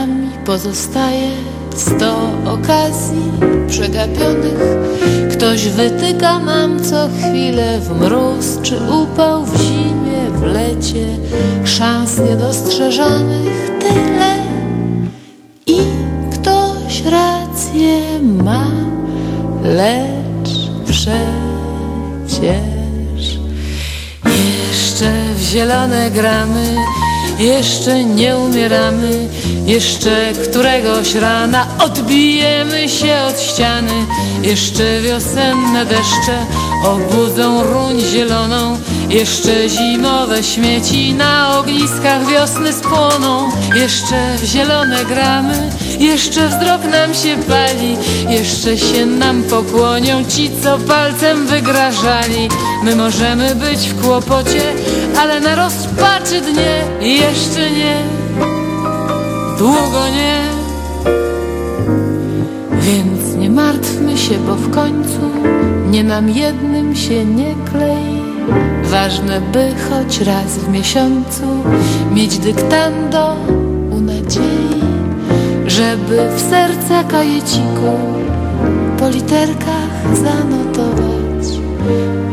nami pozostaje sto okazji przegapionych. Ktoś wytyka nam co chwilę w mróz czy upał w zimie, w lecie, szans niedostrzeżonych tyle. I ktoś rację ma, lecz przecież jeszcze w zielone gramy, jeszcze nie umieramy, jeszcze któregoś rana odbijemy się od ściany, jeszcze wiosenne deszcze obudzą ruń zieloną, jeszcze zimowe śmieci na ogniskach wiosny spłoną, jeszcze w zielone gramy, jeszcze wzrok nam się pali, jeszcze się nam pokłonią ci, co palcem wygrażali. My możemy być w kłopocie, ale na rozpaczy dnie jeszcze nie, długo nie. Więc nie martwmy się, bo w końcu nie nam jednym się nie klei. Ważne, by choć raz w miesiącu mieć dyktando u nadziei, żeby w serca kajeciku po literkach zanotować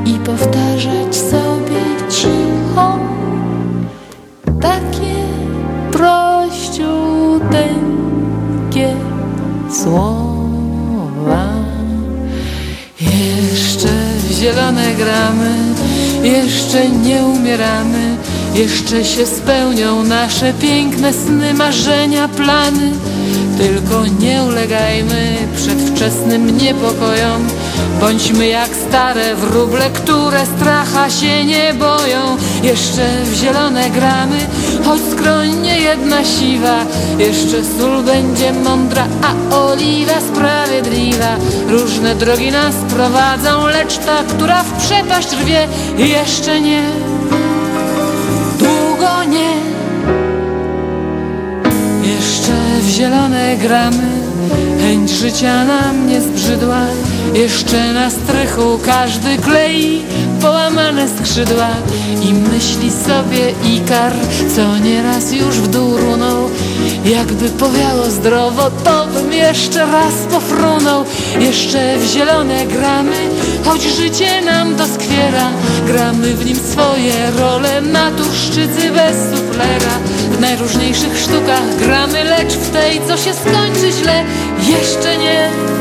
i powtarzać sobie cicho takie prościuteńkie słowa. Jeszcze zielone gramy, jeszcze nie umieramy, jeszcze się spełnią nasze piękne sny, marzenia, plany. Tylko nie ulegajmy przedwczesnym niepokojom, bądźmy jak stare wróble, które stracha się nie boją. Jeszcze w zielone gramy, choć skroń nie jedna siwa, jeszcze sól będzie mądra, a oliwa sprawiedliwa. Różne drogi nas prowadzą, lecz ta, która w przepaść rwie, jeszcze nie, długo nie. Jeszcze w zielone gramy, chęć życia nam nie zbrzydła. Jeszcze na strychu każdy klei połamane skrzydła i myśli sobie Ikar, co nieraz już w dół runął. Jakby powiało zdrowo, to bym jeszcze raz pofrunął. Jeszcze w zielone gramy, choć życie nam doskwiera. Gramy w nim swoje role, naturszczycy bez suflera. W najróżniejszych sztukach gramy, lecz w tej, co się skończy źle, jeszcze nie.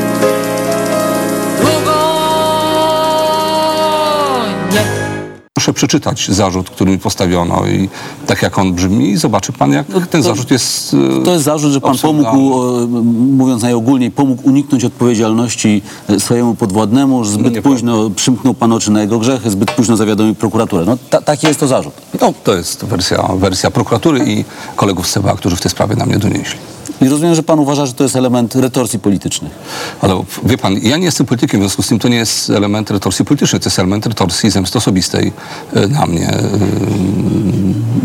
Proszę przeczytać zarzut, który mi postawiono i tak jak on brzmi i zobaczy pan, jak ten zarzut jest... e, To jest zarzut, że pan pomógł, e, mówiąc najogólniej, pomógł uniknąć odpowiedzialności e, swojemu podwładnemu, że zbyt Nie późno przymknął pan oczy na jego grzechy, zbyt późno zawiadomił prokuraturę. No ta, taki jest to zarzut. No, to jest wersja, wersja prokuratury i kolegów z CBA, którzy w tej sprawie na mnie donieśli. I rozumiem, że pan uważa, że to jest element retorsji politycznej. Ale wie pan, ja nie jestem politykiem, w związku z tym to nie jest element retorsji politycznej, to jest element retorsji zemsty osobistej e, na mnie. E,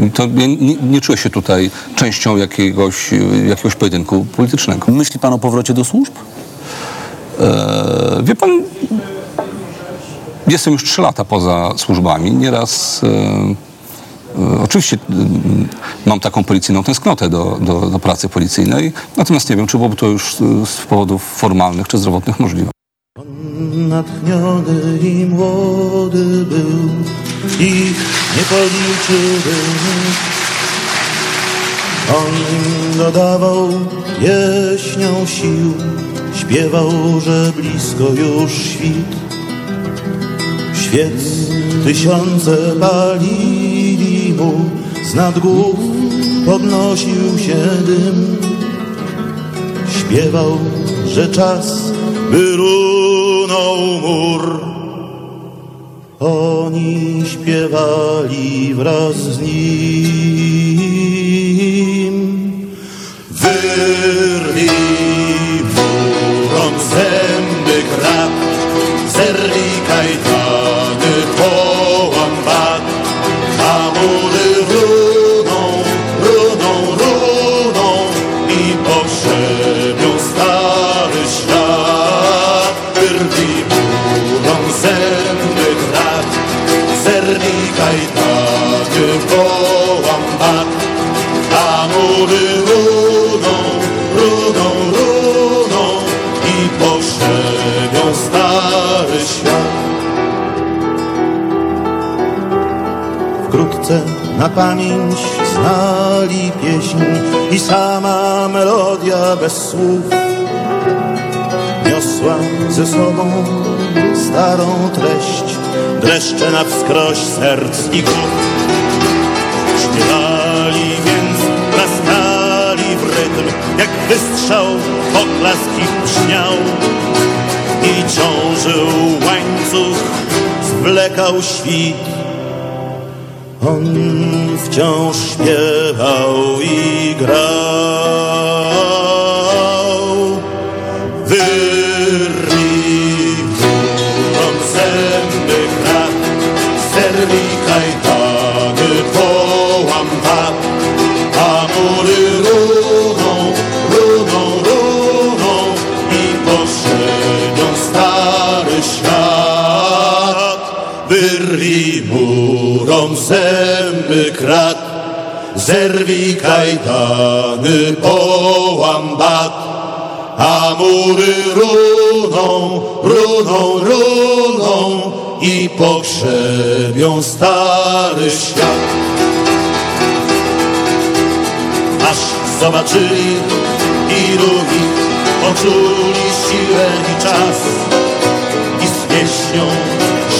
i To ja nie, nie czuję się tutaj częścią jakiegoś, e, jakiegoś pojedynku politycznego. Myśli pan o powrocie do służb? E, wie pan, jestem już trzy lata poza służbami. Nieraz, e, oczywiście mm, mam taką policyjną tęsknotę do, do, do pracy policyjnej, natomiast nie wiem, czy byłoby to już e, z powodów formalnych czy zdrowotnych możliwe. Natchniony i młody był i nie policzyłby On im dodawał pieśnią sił Śpiewał, że blisko już świt Świec tysiące palili mu Z nad głów podnosił się dym Śpiewał, że czas wyrunął mur. Oni śpiewali wraz z nim. Wyrwi słów ze sobą starą treść, dreszcze na wskroś serc i głów. Śpiewali więc, klaskali w rytm, jak wystrzał oklaski brzmiał i ciążył łańcuch, zwlekał świt. On wciąż śpiewał i grał. Zęby krat, zerwij kajdany, połam bat, a mury runą, runą, runą i pogrzebią stary świat. Aż zobaczyli i drugi poczuli siłę i czas i z pieśnią,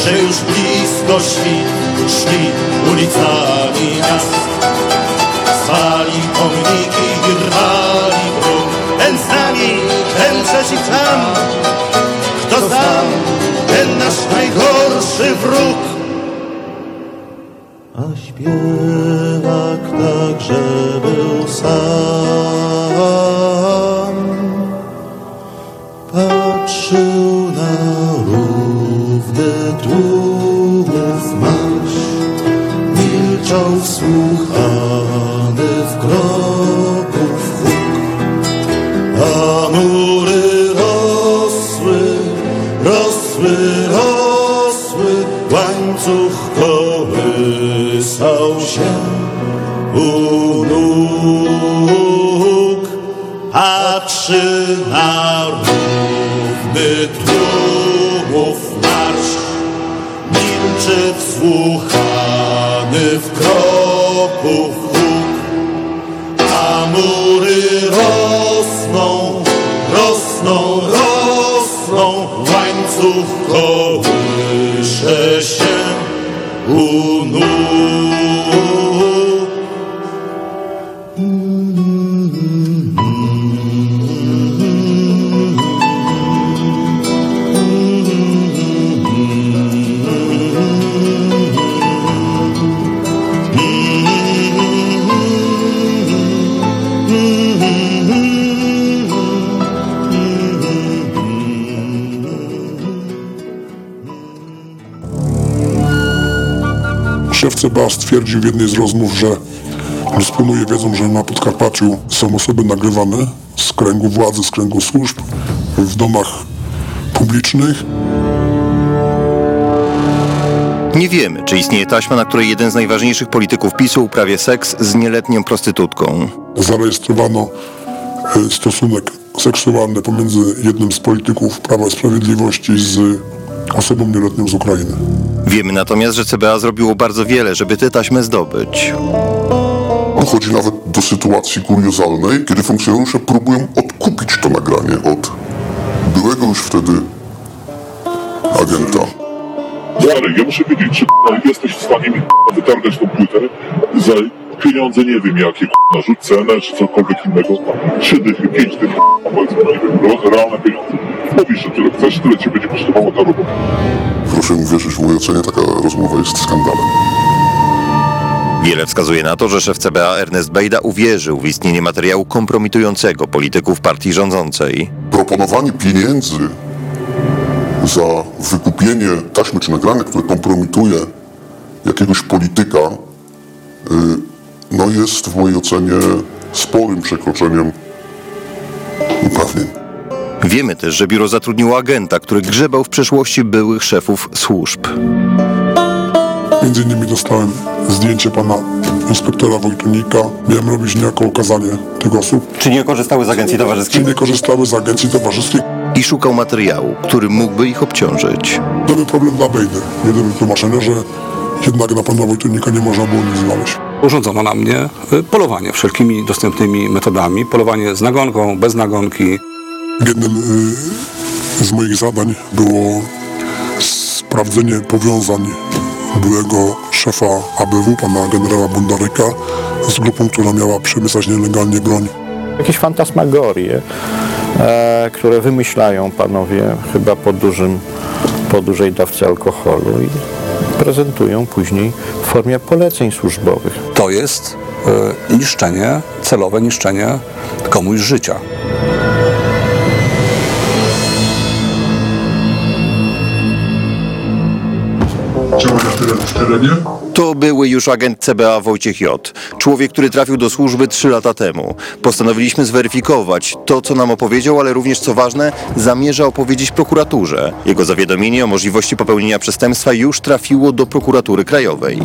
że już blisko świt szli ulicami miast. Zwali pomniki i rwali bruk, ten z nami, ten przeciw nam. Kto sam, ten nasz najgorszy wróg. A śpiewak także był sam. Szef CBA stwierdził w jednej z rozmów, że dysponuje wiedzą, że na Podkarpaciu są osoby nagrywane z kręgu władzy, z kręgu służb, w domach publicznych. Nie wiemy, czy istnieje taśma, na której jeden z najważniejszych polityków PiSu uprawia seks z nieletnią prostytutką. Zarejestrowano e, stosunek seksualny pomiędzy jednym z polityków Prawa i Sprawiedliwości z osobą nieletnią z Ukrainy. Wiemy natomiast, że CBA zrobiło bardzo wiele, żeby tę taśmę zdobyć. Dochodzi nawet do sytuacji kuriozalnej, kiedy funkcjonariusze próbują odkupić to nagranie od byłego już wtedy agenta. Jarek, ja muszę wiedzieć, czy jesteś w stanie mi wytargać tą płytę za pieniądze, nie wiem jakie, k***a, rzut cenę, czy cokolwiek innego. Trzy dychy, pięć dych, k***a, powiedzmy, no nie wiem, realne pieniądze. Mówisz, że tyle chcesz, tyle ci będzie kosztowała ta robota. Proszę mi wierzyć, w mojej ocenie taka rozmowa jest skandalem. Wiele wskazuje na to, że szef CBA Ernest Bejda uwierzył w istnienie materiału kompromitującego polityków partii rządzącej. Proponowanie pieniędzy za wykupienie taśmy czy nagrania, które kompromituje jakiegoś polityka, y, no jest w mojej ocenie sporym przekroczeniem uprawnień. Wiemy też, że biuro zatrudniło agenta, który grzebał w przeszłości byłych szefów służb. Między innymi dostałem zdjęcie pana inspektora Wojtunika. Miałem robić niejako okazanie tych osób, Czy nie korzystały z agencji czy towarzyskiej? nie korzystały z agencji towarzyskiej. I szukał materiału, który mógłby ich obciążyć. To był problem dla Bejdy. Nie do wytłumaczenia, że jednak na pana Wojtunika nie można było nic znaleźć. Urządzono na mnie y, polowanie wszelkimi dostępnymi metodami. Polowanie z nagonką, bez nagonki. Jednym y, z moich zadań było sprawdzenie powiązań byłego szefa ABW, pana generała Bondaryka, z grupą, która miała przemycać nielegalnie broń. Jakieś fantasmagorie, e, które wymyślają panowie chyba po, dużym, po dużej dawce alkoholu i prezentują później formie poleceń służbowych. To jest y, niszczenie, celowe niszczenie komuś życia. Działania w terenie? To były już agent CBA Wojciech J. Człowiek, który trafił do służby trzy lata temu. Postanowiliśmy zweryfikować to, co nam opowiedział, ale również, co ważne, zamierza opowiedzieć prokuraturze. Jego zawiadomienie o możliwości popełnienia przestępstwa już trafiło do prokuratury krajowej.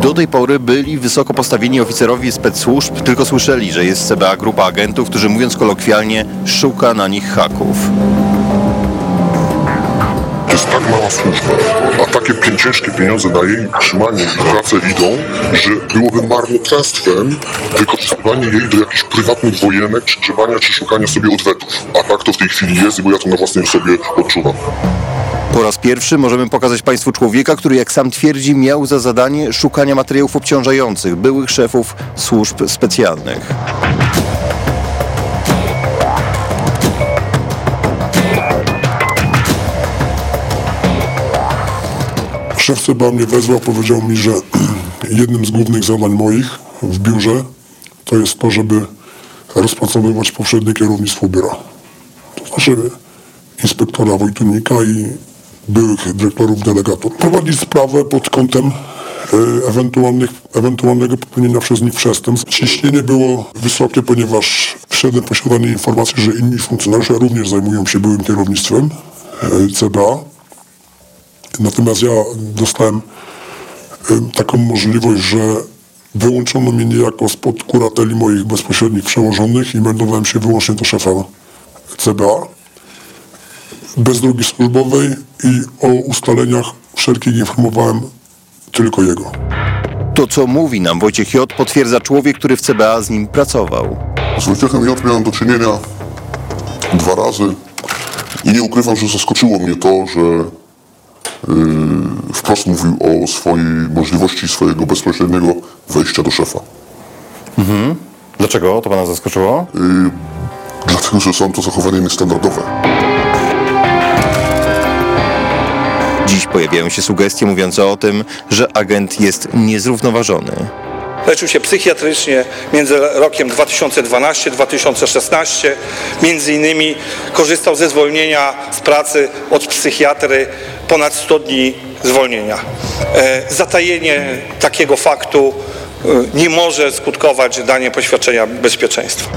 Do tej pory byli wysoko postawieni oficerowie spec-służb tylko słyszeli, że jest CBA grupa agentów, którzy mówiąc kolokwialnie, szuka na nich haków. To jest tak mała służba, a takie ciężkie pieniądze na jej utrzymanie i pracę idą, że byłoby marnotrawstwem wykorzystywanie jej do jakichś prywatnych wojenek, czy grzebania, czy szukania sobie odwetów. A tak to w tej chwili jest, bo ja to na własnej sobie odczuwam. Po raz pierwszy możemy pokazać Państwu człowieka, który, jak sam twierdzi, miał za zadanie szukania materiałów obciążających byłych szefów służb specjalnych. Szef CBA mnie wezwał, powiedział mi, że jednym z głównych zadań moich w biurze to jest to, żeby rozpracowywać poprzednie kierownictwo biura. To znaczy inspektora Wojtunika i byłych dyrektorów delegatów. Prowadzić sprawę pod kątem e, ewentualnych, ewentualnego popełnienia przez nich przestępstw. Ciśnienie było wysokie, ponieważ wszedłem posiadanie informacji, że inni funkcjonariusze również zajmują się byłym kierownictwem e, CBA. Natomiast ja dostałem em, taką możliwość, że wyłączono mnie niejako spod kurateli moich bezpośrednich przełożonych i meldowałem się wyłącznie do szefa CBA bez drogi służbowej i o ustaleniach wszelkich informowałem tylko jego. To, co mówi nam Wojciech J., potwierdza człowiek, który w CBA z nim pracował. Z Wojciechem J miałem do czynienia dwa razy i nie ukrywam, że zaskoczyło mnie to, że wprost mówił o swojej możliwości swojego bezpośredniego wejścia do szefa. Dlaczego to Pana zaskoczyło? Dlatego, że są to zachowania niestandardowe. Dziś pojawiają się sugestie mówiące o tym, że agent jest niezrównoważony. Leczył się psychiatrycznie między rokiem 2012-2016. Między innymi korzystał ze zwolnienia z pracy od psychiatry ponad 100 dni zwolnienia. E, Zatajenie takiego faktu e, nie może skutkować daniem poświadczenia bezpieczeństwa.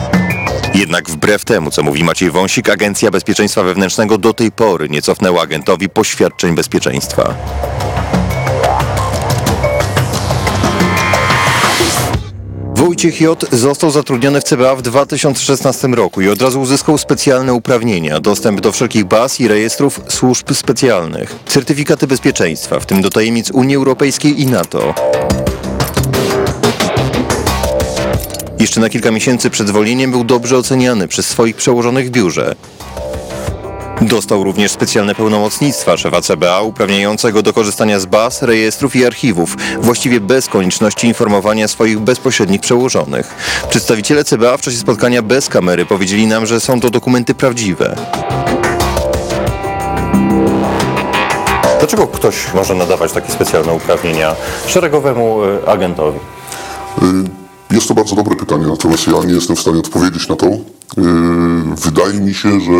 Jednak wbrew temu, co mówi Maciej Wąsik, Agencja Bezpieczeństwa Wewnętrznego do tej pory nie cofnęła agentowi poświadczeń bezpieczeństwa. Wojciech J. został zatrudniony w CBA w 2016 roku i od razu uzyskał specjalne uprawnienia, dostęp do wszelkich baz i rejestrów służb specjalnych, certyfikaty bezpieczeństwa, w tym do tajemnic Unii Europejskiej i NATO. Jeszcze na kilka miesięcy przed zwolnieniem był dobrze oceniany przez swoich przełożonych w biurze. Dostał również specjalne pełnomocnictwa szefa CBA uprawniającego do korzystania z baz, rejestrów i archiwów, właściwie bez konieczności informowania swoich bezpośrednich przełożonych. Przedstawiciele CBA w czasie spotkania bez kamery powiedzieli nam, że są to dokumenty prawdziwe. Dlaczego ktoś może nadawać takie specjalne uprawnienia szeregowemu e, agentowi? Y, Jest to bardzo dobre pytanie, natomiast ja nie jestem w stanie odpowiedzieć na to. Y, Wydaje mi się, że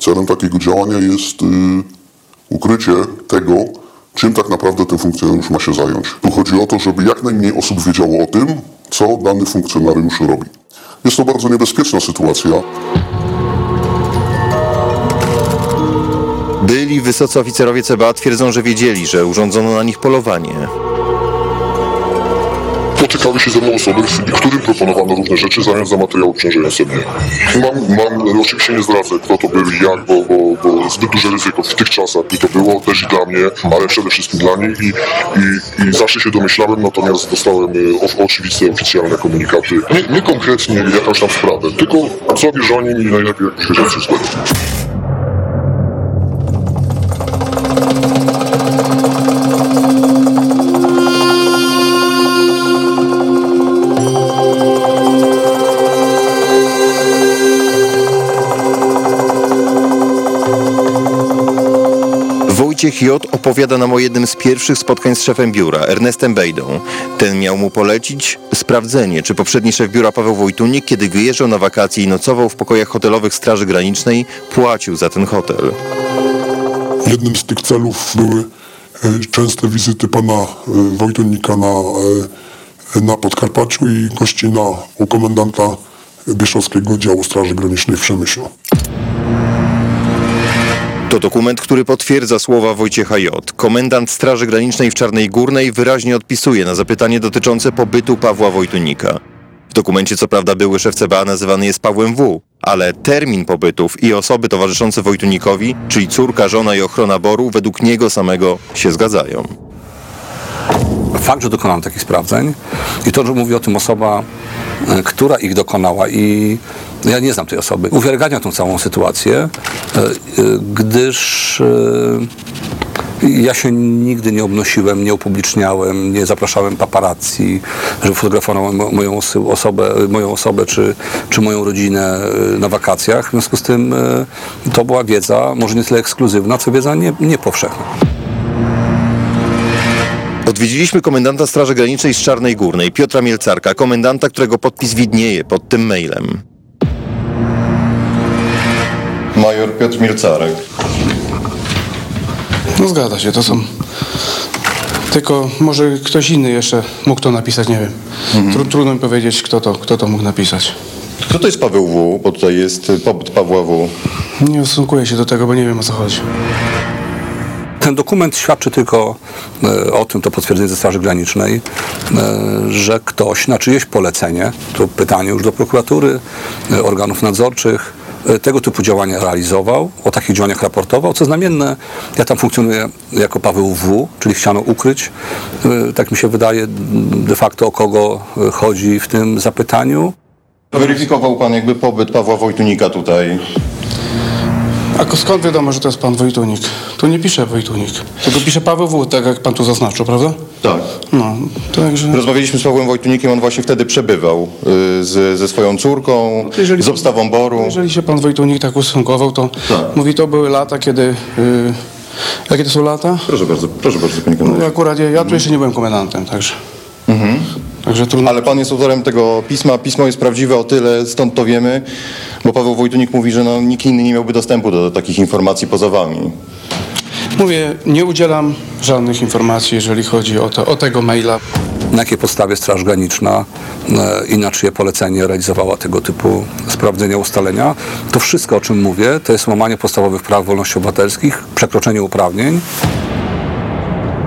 celem takiego działania jest y, ukrycie tego, czym tak naprawdę ten funkcjonariusz ma się zająć. Tu chodzi o to, żeby jak najmniej osób wiedziało o tym, co dany funkcjonariusz robi. Jest to bardzo niebezpieczna sytuacja. Byli wysocy oficerowie CBA twierdzą, że wiedzieli, że urządzono na nich polowanie. Spotykały się ze mną osoby, którym proponowano różne rzeczy, zamiast za materiał obciążający mnie. Mam, mam, oczywiście nie zdradzę, kto to był i jak, bo, bo, bo zbyt duże ryzyko w tych czasach by to było, też i dla mnie, ale przede wszystkim dla nich i, i, i zawsze się domyślałem, natomiast dostałem y, o, oczywiste, oficjalne komunikaty. Nie, nie konkretnie jakąś tam sprawę, tylko co wiesz o nim i najlepiej jak wiedział wszystko. Wojciech J. opowiada nam o jednym z pierwszych spotkań z szefem biura, Ernestem Bejdą. Ten miał mu polecić sprawdzenie, czy poprzedni szef biura Paweł Wojtunik, kiedy wyjeżdżał na wakacje i nocował w pokojach hotelowych Straży Granicznej, płacił za ten hotel. Jednym z tych celów były e, częste wizyty pana e, Wojtunika na, e, na Podkarpaciu i gościna u komendanta Bieszowskiego Działu Straży Granicznej w Przemyślu. To dokument, który potwierdza słowa Wojciecha J. Komendant Straży Granicznej w Czarnej Górnej wyraźnie odpisuje na zapytanie dotyczące pobytu Pawła Wojtunika. W dokumencie co prawda były szef CBA nazywany jest Pawłem W., ale termin pobytów i osoby towarzyszące Wojtunikowi, czyli córka, żona i ochrona boru, według niego samego się zgadzają. Fakt, że dokonałem takich sprawdzeń i to, że mówi o tym osoba, e, która ich dokonała i ja nie znam tej osoby, uwiarygadnia tą całą sytuację, e, e, gdyż ja się nigdy nie obnosiłem, nie upubliczniałem, nie zapraszałem paparazzi, żeby fotografował mo- moją osobę, moją osobę czy, czy moją rodzinę na wakacjach. W związku z tym to była wiedza, może nie tyle ekskluzywna, co wiedza nie, nie powszechna. Odwiedziliśmy komendanta Straży Granicznej z Czarnej Górnej, Piotra Mielcarka, komendanta, którego podpis widnieje pod tym mailem. Major Piotr Mielcarek. No zgadza się, to są. Tylko może ktoś inny jeszcze mógł to napisać, nie wiem. Tru, trudno mi powiedzieć, kto to, kto to mógł napisać. Kto to jest Paweł W., bo tutaj jest pobyt Pawła W. Nie ustosunkuję się do tego, bo nie wiem o co chodzi. Ten dokument świadczy tylko e, o tym, to potwierdzenie ze Straży Granicznej, e, że ktoś na czyjeś polecenie, to pytanie już do prokuratury, e, organów nadzorczych, tego typu działania realizował, o takich działaniach raportował. Co znamienne, ja tam funkcjonuję jako Paweł W., czyli chciano ukryć, tak mi się wydaje, de facto o kogo chodzi w tym zapytaniu. Weryfikował pan jakby pobyt Pawła Wojtunika tutaj. A skąd wiadomo, że to jest pan Wojtunik? Tu nie pisze Wojtunik, tylko pisze Paweł W., tak jak pan tu zaznaczył, prawda? Tak. No, także... Rozmawialiśmy z Pawłem Wojtunikiem, on właśnie wtedy przebywał y, z, ze swoją córką, Jeżeli- z obstawą boru. Jeżeli się pan Wojtunik tak ustosunkował, to Tak. mówi, to były lata, kiedy... Y, jakie to są lata? Proszę bardzo, proszę bardzo, panie No, komendancie. akurat ja, ja tu jeszcze nie byłem komendantem, także... Także trudno... Ale pan jest autorem tego pisma. Pismo jest prawdziwe o tyle, stąd to wiemy, bo Paweł Wojtunik mówi, że no, nikt inny nie miałby dostępu do takich informacji poza wami. Mówię, nie udzielam żadnych informacji, jeżeli chodzi o, to, o tego maila. na jakiej podstawie Straż Graniczna e, i na czyje polecenie realizowała tego typu sprawdzenia, ustalenia. To wszystko, o czym mówię, to jest łamanie podstawowych praw wolności obywatelskich, przekroczenie uprawnień.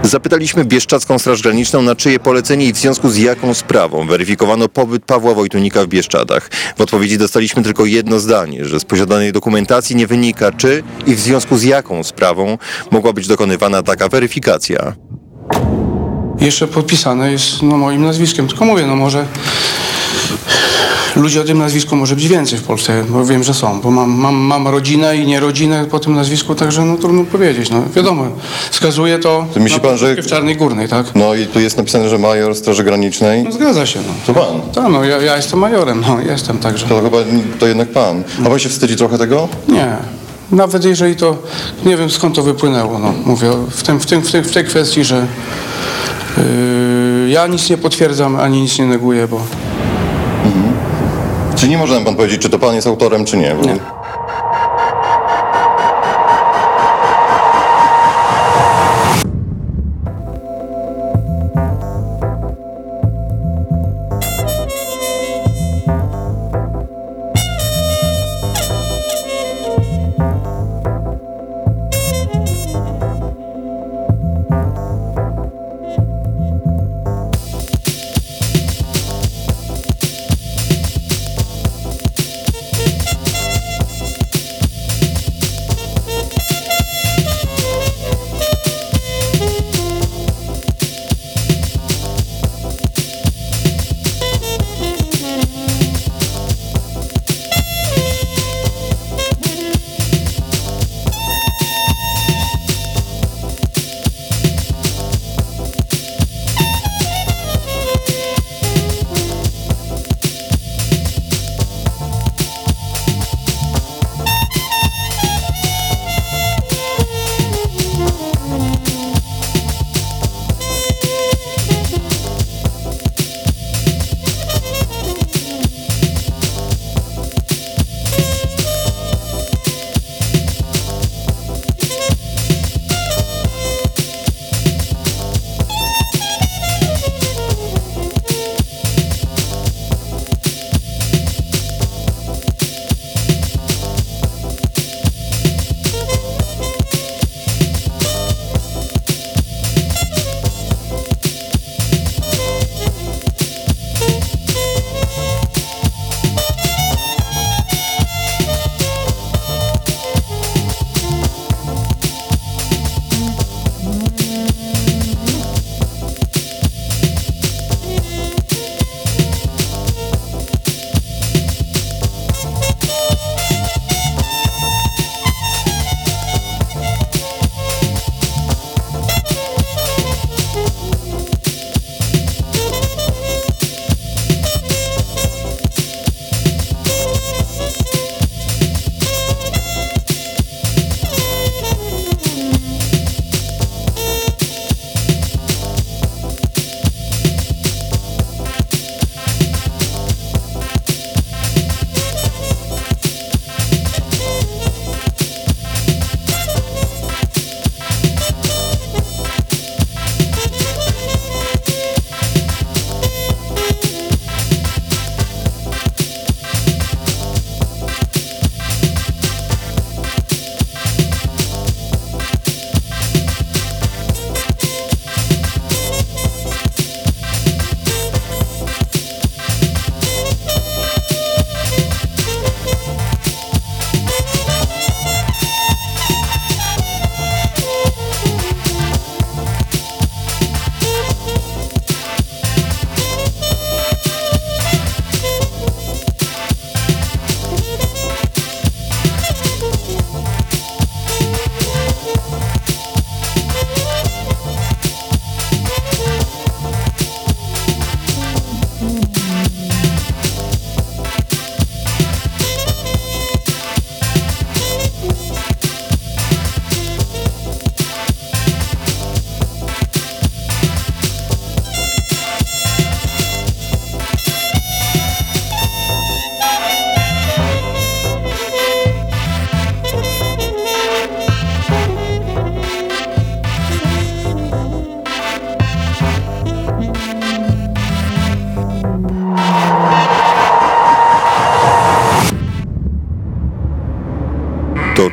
Zapytaliśmy Bieszczadzką Straż Graniczną, na czyje polecenie i w związku z jaką sprawą weryfikowano pobyt Pawła Wojtunika w Bieszczadach. W odpowiedzi dostaliśmy tylko jedno zdanie, że z posiadanej dokumentacji nie wynika, czy i w związku z jaką sprawą mogła być dokonywana taka weryfikacja. Jeszcze podpisane jest no, moim nazwiskiem. Tylko mówię, no może ludzi o tym nazwisku może być więcej w Polsce, bo wiem, że są. Bo mam, mam, mam rodzinę i nie rodzinę po tym nazwisku, także no trudno powiedzieć. No, wiadomo, wskazuje to, To myśli pan, że- w Czarnej Górnej, tak? No i tu jest napisane, że major Straży Granicznej. No zgadza się, no. To pan. Tak, no ja, ja jestem majorem, no jestem także. To chyba to jednak pan. A pan się wstydzi trochę tego? Nie. Nawet jeżeli to, nie wiem skąd to wypłynęło, no mówię w, tym, w, tym, w, tym, w tej kwestii, że yy, ja nic nie potwierdzam, ani nic nie neguję, bo Czy nie może nam pan powiedzieć, czy to pan jest autorem, czy nie? Bo... Nie.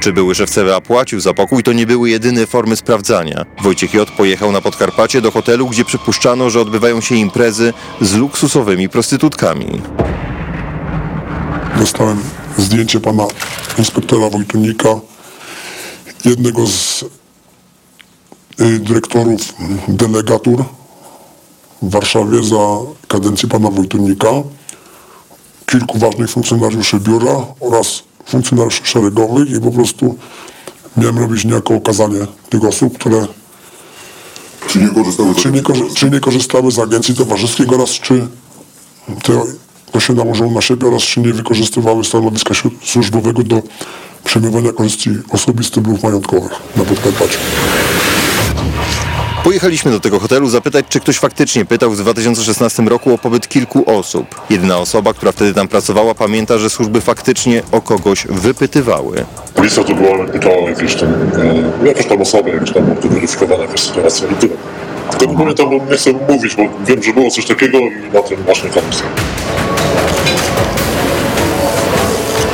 Czy były szef CBA płacił za pokój, to nie były jedyne formy sprawdzania. Wojciech J. pojechał na Podkarpacie do hotelu, gdzie przypuszczano, że odbywają się imprezy z luksusowymi prostytutkami. Dostałem zdjęcie pana inspektora Wojtunika, jednego z y, dyrektorów delegatur w Warszawie za kadencji pana Wojtunika, kilku ważnych funkcjonariuszy biura oraz funkcjonariuszy szeregowych i po prostu miałem robić niejako okazanie tych osób, które Czy nie korzystały z czy nie, korzy- czy nie korzystały z agencji towarzyskiej oraz czy to, to się nałożyło na siebie oraz czy nie wykorzystywały stanowiska służbowego do przejmowania korzyści osobistych lub majątkowych na Podkarpaciu. Pojechaliśmy do tego hotelu zapytać, czy ktoś faktycznie pytał w 2016 roku o pobyt kilku osób. Jedyna osoba, która wtedy tam pracowała, pamięta, że służby faktycznie o kogoś wypytywały. Policja to była, pytała jakieś tam, e, jakieś tam osoby, jakieś tam jakaś sytuacja i tyle. Tylko nie pamiętam, bo nie chcę mówić, bo wiem, że było coś takiego i na tym właśnie komisja.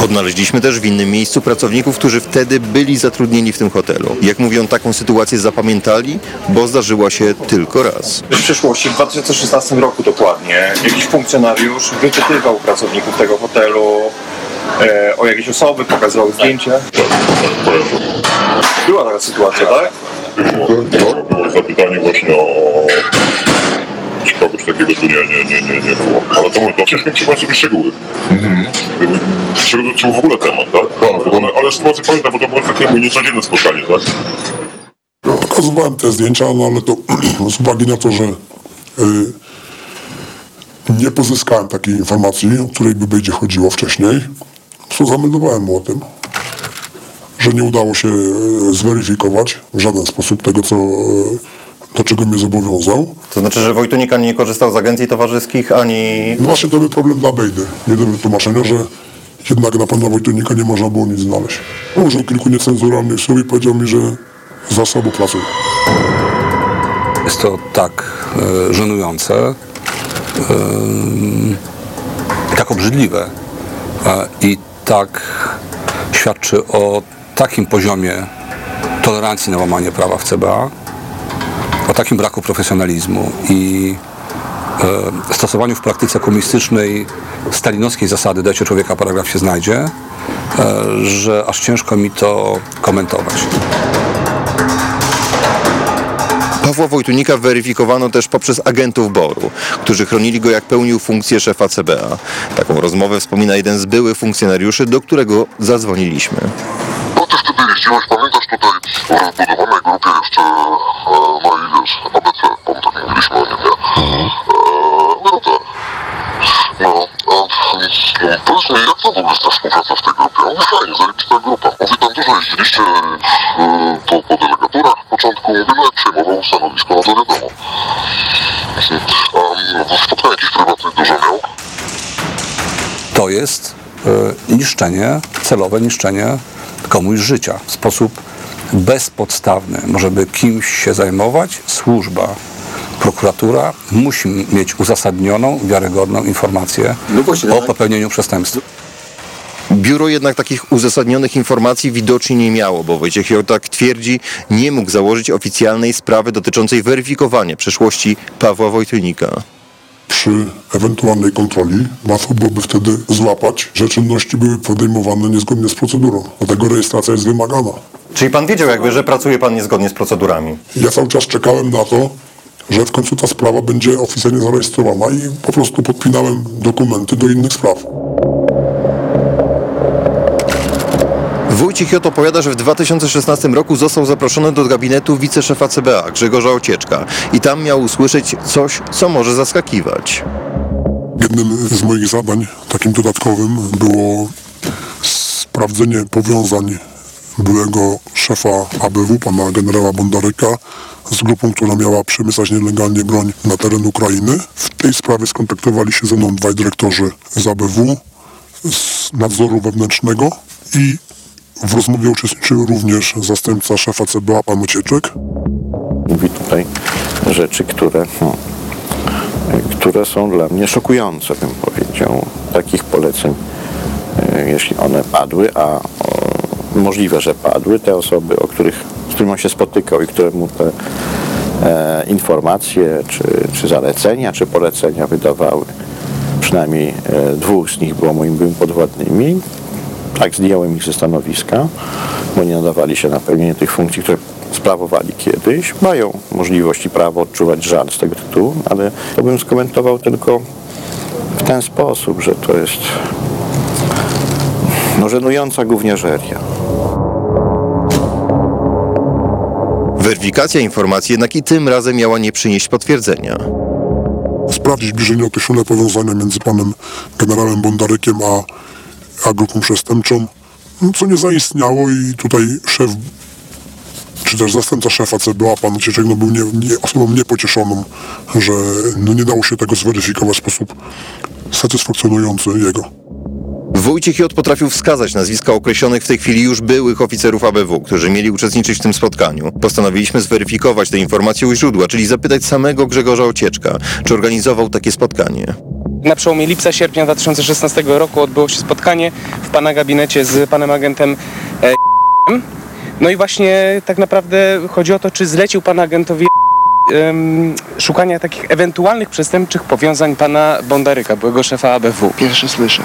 Odnaleźliśmy też w innym miejscu pracowników, którzy wtedy byli zatrudnieni w tym hotelu. Jak mówią, taką sytuację zapamiętali, bo zdarzyła się tylko raz. W przyszłości, w 2016 roku dokładnie, jakiś funkcjonariusz wypytywał pracowników tego hotelu e, o jakieś osoby, pokazywał zdjęcia. Była taka sytuacja, tak? Było, było zapytanie właśnie o... Czy kogoś takiego tu nie, nie, nie, nie, nie było. Ale to mówię, to ciężko przypomnieć sobie szczegóły. Jakby, Czego dotyczył w ogóle temat, tak? Ale, ale sytuację pamiętam, bo to było takie mój niecodzienne spotkanie, tak? Pokazywałem te zdjęcia, no ale to z uwagi na to, że y, nie pozyskałem takiej informacji, o której by będzie chodziło wcześniej, co zameldowałem mu o tym, że nie udało się y, zweryfikować w żaden sposób tego, co, y, do czego mnie zobowiązał. To znaczy, że Wojtunika nie korzystał z agencji towarzyskich ani... No właśnie to był problem dla Bejdy. Nie do wytłumaczenia, że jednak na pana Wojtunika nie można było nic znaleźć. Użył kilku niecenzuralnych słów i powiedział mi, że za słabo pracuje. Jest to tak e, żenujące, e, tak obrzydliwe e, i tak świadczy o takim poziomie tolerancji na łamanie prawa w CBA, o takim braku profesjonalizmu i e, stosowaniu w praktyce komunistycznej stalinowskiej zasady dajcie człowieka, paragraf się znajdzie, e, że aż ciężko mi to komentować. Pawła Wojtunika weryfikowano też poprzez agentów BOR-u, którzy chronili go jak pełnił funkcję szefa CBA. Taką rozmowę wspomina jeden z byłych funkcjonariuszy, do którego zadzwoniliśmy. No ty wtedy jeździłeś, pamiętasz tutaj w rozbudowanej grupie jeszcze, e, no i wiesz, ABC, tam tak mówiliśmy o nim, nie? E, no tak. No, a no, powiedz mi, jak to w ogóle jest ta współpraca w tej grupie? Mówi, fajnie, zajebista grupa. Mówi, tam dużo jeździliście e, po, po delegaturach w początku, mówi, no jak przejmował stanowisko, no to wiadomo. Mhm. A no, spotkań jakichś prywatnych dużo miał? to jest e, niszczenie, celowe niszczenie komuś życia w sposób bezpodstawny. Może by kimś się zajmować, służba, prokuratura musi mieć uzasadnioną, wiarygodną informację o popełnieniu przestępstwa. Biuro jednak takich uzasadnionych informacji widocznie nie miało, bo Wojciech J. tak twierdzi, nie mógł założyć oficjalnej sprawy dotyczącej weryfikowania przeszłości Pawła Wojtunika. Przy ewentualnej kontroli łatwo byłoby wtedy złapać, że czynności były podejmowane niezgodnie z procedurą. Dlatego rejestracja jest wymagana. Czyli pan wiedział jakby, że pracuje pan niezgodnie z procedurami? Ja cały czas czekałem na to, że w końcu ta sprawa będzie oficjalnie zarejestrowana i po prostu podpinałem dokumenty do innych spraw. J. opowiada, że w 2016 roku został zaproszony do gabinetu wiceszefa CBA Grzegorza Ocieczka i tam miał usłyszeć coś, co może zaskakiwać. Jednym z moich zadań, takim dodatkowym, było sprawdzenie powiązań byłego szefa ABW, pana generała Bondaryka, z grupą, która miała przemycać nielegalnie broń na teren Ukrainy. W tej sprawie skontaktowali się ze mną dwaj dyrektorzy z ABW, z nadzoru wewnętrznego i w rozmowie uczestniczył również zastępca szefa CBA, pan Ocieczek. Mówi tutaj rzeczy, które, hmm, które są dla mnie szokujące, bym powiedział. Takich poleceń, e, jeśli one padły, a możliwe, że padły. Te osoby, o których, z którymi on się spotykał i które mu te e, informacje, czy, czy zalecenia, czy polecenia wydawały, przynajmniej e, dwóch z nich było moimi podwładnymi. Tak, zdjąłem ich ze stanowiska, bo nie nadawali się na pełnienie tych funkcji, które sprawowali kiedyś. Mają możliwość i prawo odczuwać żal z tego tytułu, ale to bym skomentował tylko w ten sposób, że to jest no, żenująca gówniarzeria. Weryfikacja informacji jednak i tym razem miała nie przynieść potwierdzenia. sprawdzić bliżej nieokreślone powiązania między panem generałem Bondarykiem a, a grupą przestępczą, co nie zaistniało i tutaj szef, czy też zastępca szefa CBA, pan Cieczek, no był nie, nie, osobą niepocieszoną, że no, nie dało się tego zweryfikować w sposób satysfakcjonujący jego. Wojciech J. potrafił wskazać nazwiska określonych w tej chwili już byłych oficerów ABW, którzy mieli uczestniczyć w tym spotkaniu. Postanowiliśmy zweryfikować te informacje u źródła, czyli zapytać samego Grzegorza Ocieczka, czy organizował takie spotkanie. Na przełomie lipca-sierpnia 2016 roku odbyło się spotkanie w pana gabinecie z panem agentem e, No i właśnie tak naprawdę chodzi o to, czy zlecił pan agentowi szukania takich ewentualnych przestępczych powiązań pana Bondaryka, byłego szefa ABW. Pierwsze słyszę.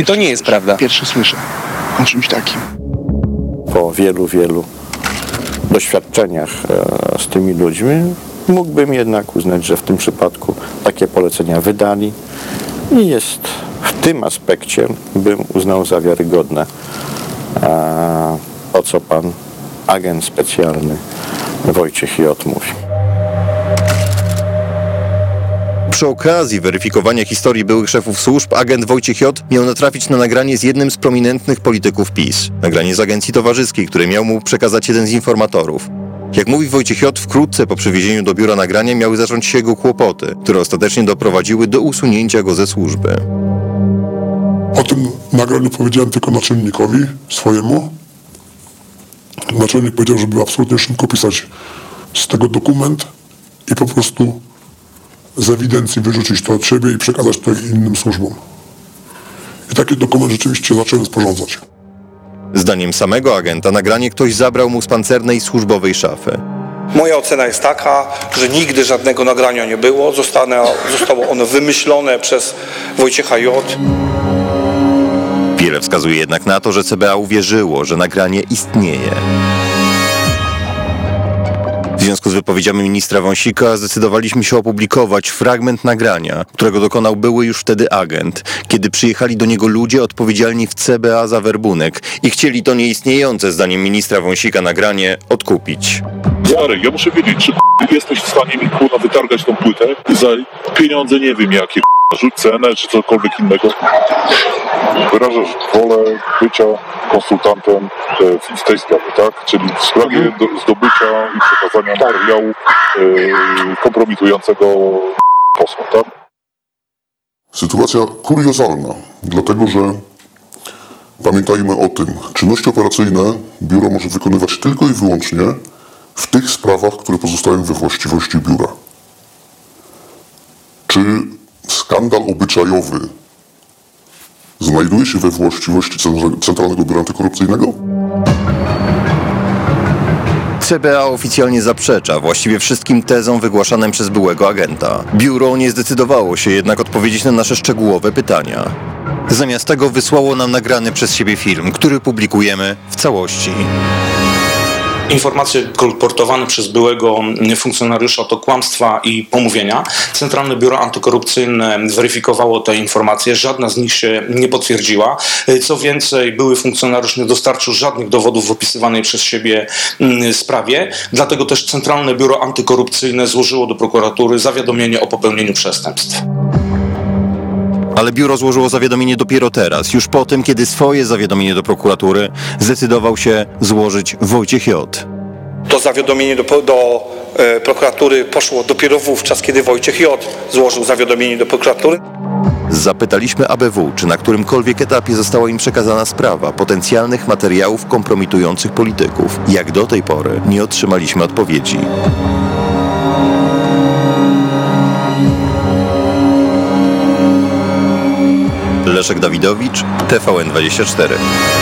Czyli to nie jest prawda? Pierwsze słyszę o czymś takim. po wielu, wielu doświadczeniach e, z tymi ludźmi, mógłbym jednak uznać, że w tym przypadku takie polecenia wydali i jest w tym aspekcie, bym uznał za wiarygodne e, to, co pan agent specjalny Wojciech J. mówi. Przy okazji weryfikowania historii byłych szefów służb, agent Wojciech J. miał natrafić na nagranie z jednym z prominentnych polityków PiS. Nagranie z agencji towarzyskiej, które miał mu przekazać jeden z informatorów. Jak mówi Wojciech J., wkrótce po przywiezieniu do biura nagrania miały zacząć się jego kłopoty, które ostatecznie doprowadziły do usunięcia go ze służby. O tym nagraniu powiedziałem tylko naczelnikowi swojemu. Naczelnik powiedział, żeby absolutnie szybko pisać z tego dokument i po prostu z ewidencji wyrzucić to od siebie i przekazać to innym służbom. I taki dokument rzeczywiście zacząłem sporządzać. Zdaniem samego agenta nagranie ktoś zabrał mu z pancernej służbowej szafy. Moja ocena jest taka, że nigdy żadnego nagrania nie było. Zostane, zostało ono wymyślone przez Wojciecha J. Wiele wskazuje jednak na to, że CBA uwierzyło, że nagranie istnieje. W związku z wypowiedziami ministra Wąsika zdecydowaliśmy się opublikować fragment nagrania, którego dokonał były już wtedy agent, kiedy przyjechali do niego ludzie odpowiedzialni w CBA za werbunek i chcieli to nieistniejące, zdaniem ministra Wąsika, nagranie odkupić. Jarek, ja muszę wiedzieć, czy jesteś w stanie mi kurwa wytargać tą płytę za pieniądze nie wiem jakie, rzuć cenę czy cokolwiek innego. Wyrażasz wolę bycia konsultantem e, w- tej sprawie, tak? Czyli w sprawie do, zdobycia i przekazania materiału e, kompromitującego posła, tak? Sytuacja kuriozalna, dlatego że pamiętajmy o tym, czynności operacyjne biuro może wykonywać tylko i wyłącznie w tych sprawach, które pozostają we właściwości biura. Czy skandal obyczajowy znajduje się we właściwości Centra- Centralnego Biura Antykorupcyjnego? CBA oficjalnie zaprzecza właściwie wszystkim tezom wygłaszanym przez byłego agenta. Biuro nie zdecydowało się jednak odpowiedzieć na nasze szczegółowe pytania. Zamiast tego wysłało nam nagrany przez siebie film, który publikujemy w całości. Informacje kolportowane przez byłego funkcjonariusza to kłamstwa i pomówienia. Centralne Biuro Antykorupcyjne zweryfikowało te informacje, żadna z nich się nie potwierdziła. Co więcej, były funkcjonariusz nie dostarczył żadnych dowodów w opisywanej przez siebie mm, sprawie, dlatego też Centralne Biuro Antykorupcyjne złożyło do prokuratury zawiadomienie o popełnieniu przestępstw. Ale biuro złożyło zawiadomienie dopiero teraz, już po tym, kiedy swoje zawiadomienie do prokuratury zdecydował się złożyć Wojciech J. To zawiadomienie do, do e, prokuratury poszło dopiero wówczas, kiedy Wojciech J. złożył zawiadomienie do prokuratury. Zapytaliśmy ABW, czy na którymkolwiek etapie została im przekazana sprawa potencjalnych materiałów kompromitujących polityków. Jak do tej pory nie otrzymaliśmy odpowiedzi. Leszek Dawidowicz, TVN24.